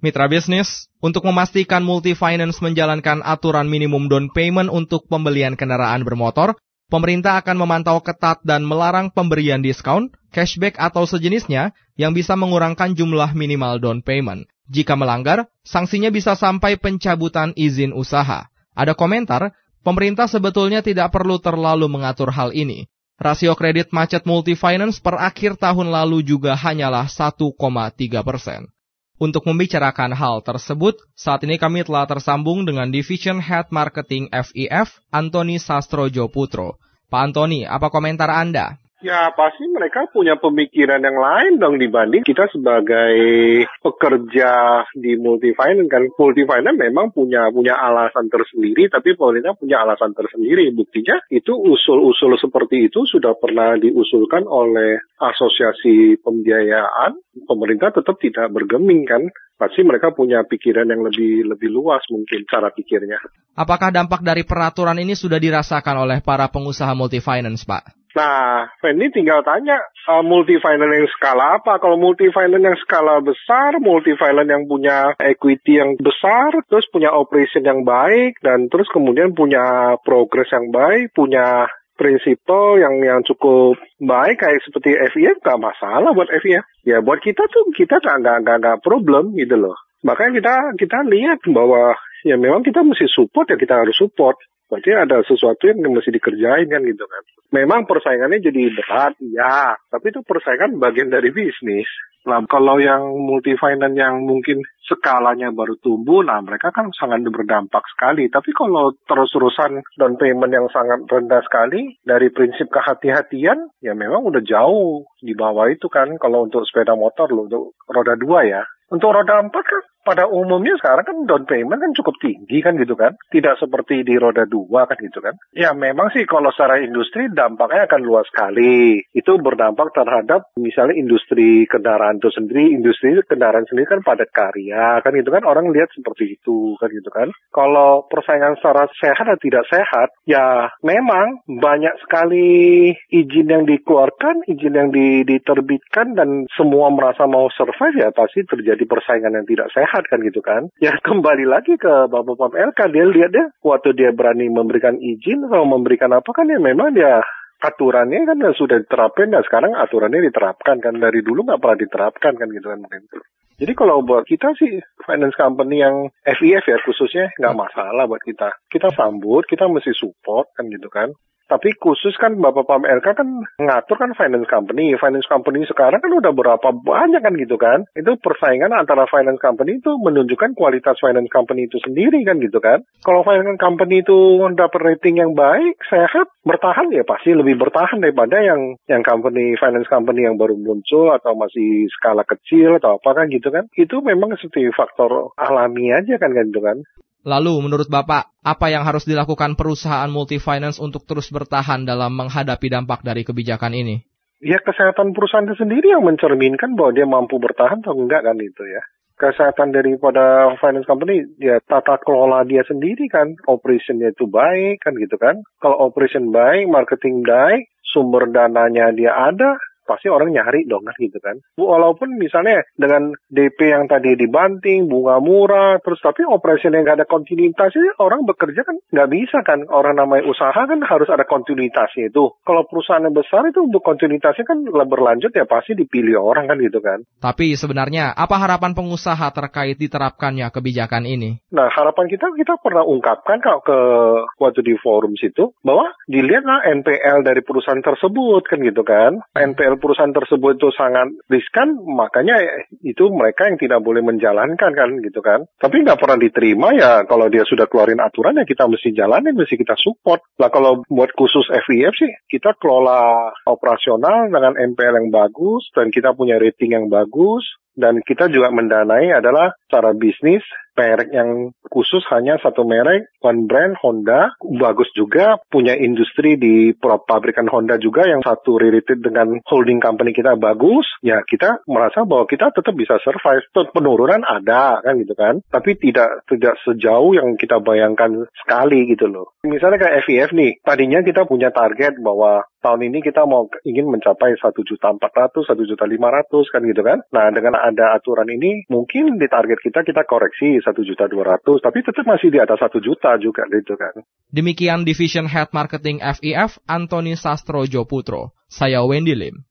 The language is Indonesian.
Mitra bisnis, untuk memastikan multi finance menjalankan aturan minimum down payment untuk pembelian kendaraan bermotor, pemerintah akan memantau ketat dan melarang pemberian diskon, cashback atau sejenisnya yang bisa mengurangkan jumlah minimal down payment. Jika melanggar, sanksinya bisa sampai pencabutan izin usaha. Ada komentar, pemerintah sebetulnya tidak perlu terlalu mengatur hal ini. Rasio kredit macet multi finance per akhir tahun lalu juga hanyalah 1,3 persen. Untuk membicarakan hal tersebut, saat ini kami telah tersambung dengan Division Head Marketing FIF, Antoni Sastrojo Putro. Pak Antoni, apa komentar Anda? Ya pasti mereka punya pemikiran yang lain dong dibanding kita sebagai pekerja di multifinance kan. Multifinance memang punya punya alasan tersendiri tapi pemerintah punya alasan tersendiri. Buktinya itu usul-usul seperti itu sudah pernah diusulkan oleh asosiasi pembiayaan. Pemerintah tetap tidak bergeming kan pasti mereka punya pikiran yang lebih lebih luas mungkin cara pikirnya. Apakah dampak dari peraturan ini sudah dirasakan oleh para pengusaha multifinance, Pak? Nah, Fendi tinggal tanya uh, multi finance yang skala apa? Kalau multi finance yang skala besar, multi finance yang punya equity yang besar, terus punya operation yang baik, dan terus kemudian punya progress yang baik, punya prinsipal yang yang cukup baik kayak seperti FIF gak masalah buat FIF. Ya buat kita tuh kita gak gak gak, gak problem gitu loh. Makanya kita kita lihat bahwa ya memang kita mesti support ya kita harus support. Berarti ada sesuatu yang mesti dikerjain kan gitu kan. Memang persaingannya jadi berat, ya. Tapi itu persaingan bagian dari bisnis. Nah, kalau yang multi finance yang mungkin skalanya baru tumbuh, nah mereka kan sangat berdampak sekali. Tapi kalau terus-terusan down payment yang sangat rendah sekali, dari prinsip kehati-hatian, ya memang udah jauh di bawah itu kan. Kalau untuk sepeda motor loh, untuk roda dua ya. Untuk roda empat kan pada umumnya sekarang kan down payment kan cukup tinggi kan gitu kan. Tidak seperti di roda dua kan gitu kan. Ya memang sih kalau secara industri dampaknya akan luas sekali. Itu berdampak terhadap misalnya industri kendaraan itu sendiri. Industri kendaraan sendiri kan padat karya kan gitu kan. Orang lihat seperti itu kan gitu kan. Kalau persaingan secara sehat atau tidak sehat ya memang banyak sekali izin yang dikeluarkan, izin yang diterbitkan dan semua merasa mau survive ya pasti terjadi persaingan yang tidak sehat kan gitu kan. Ya kembali lagi ke Bapak Pam LK, dia lihat deh waktu dia berani memberikan izin atau memberikan apa kan ya memang dia aturannya kan sudah diterapkan dan sekarang aturannya diterapkan kan dari dulu nggak pernah diterapkan kan gitu kan mungkin. Jadi kalau buat kita sih finance company yang FIF ya khususnya nggak masalah buat kita. Kita sambut, kita mesti support kan gitu kan. Tapi khusus kan Bapak Pam LK kan ngatur kan finance company. Finance company sekarang kan udah berapa banyak kan gitu kan. Itu persaingan antara finance company itu menunjukkan kualitas finance company itu sendiri kan gitu kan. Kalau finance company itu dapat rating yang baik, sehat, bertahan ya pasti lebih bertahan daripada yang yang company finance company yang baru muncul atau masih skala kecil atau apa kan gitu kan. Itu memang seperti faktor alami aja kan kan gitu kan. Lalu menurut Bapak, apa yang harus dilakukan perusahaan multifinance untuk terus bertahan dalam menghadapi dampak dari kebijakan ini? Ya kesehatan perusahaan itu sendiri yang mencerminkan bahwa dia mampu bertahan atau enggak kan itu ya. Kesehatan daripada finance company, ya tata kelola dia sendiri kan, operationnya itu baik kan gitu kan. Kalau operation baik, marketing baik, sumber dananya dia ada, pasti orang nyari dong kan gitu kan. Walaupun misalnya dengan DP yang tadi dibanting, bunga murah, terus tapi operasi yang nggak ada kontinuitasnya, orang bekerja kan nggak bisa kan. Orang namanya usaha kan harus ada kontinuitasnya itu. Kalau perusahaan yang besar itu untuk kontinuitasnya kan berlanjut ya pasti dipilih orang kan gitu kan. Tapi sebenarnya apa harapan pengusaha terkait diterapkannya kebijakan ini? Nah harapan kita kita pernah ungkapkan kalau ke waktu di forum situ bahwa dilihatlah NPL dari perusahaan tersebut kan gitu kan. NPL perusahaan tersebut itu sangat riskan, makanya itu mereka yang tidak boleh menjalankan kan gitu kan. Tapi nggak pernah diterima ya kalau dia sudah keluarin aturan ya kita mesti jalanin, mesti kita support. Lah kalau buat khusus FIF sih kita kelola operasional dengan MPL yang bagus dan kita punya rating yang bagus dan kita juga mendanai adalah cara bisnis merek yang khusus hanya satu merek, one brand Honda, bagus juga, punya industri di pabrikan Honda juga yang satu related dengan holding company kita bagus, ya kita merasa bahwa kita tetap bisa survive. Penurunan ada kan gitu kan, tapi tidak tidak sejauh yang kita bayangkan sekali gitu loh. Misalnya kayak FIF nih, tadinya kita punya target bahwa tahun ini kita mau ingin mencapai satu juta empat ratus, satu juta lima ratus kan gitu kan. Nah dengan ada aturan ini mungkin di target kita kita koreksi satu juta dua ratus, tapi tetap masih di atas satu juta juga gitu kan. Demikian Division Head Marketing FIF Anthony Sastro Joputro. Saya Wendy Lim.